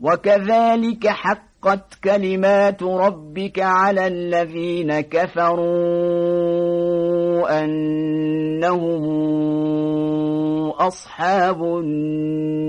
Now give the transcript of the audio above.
وكذلك حقت كلمات ربك على الذين كفروا أنهم أصحاب النار.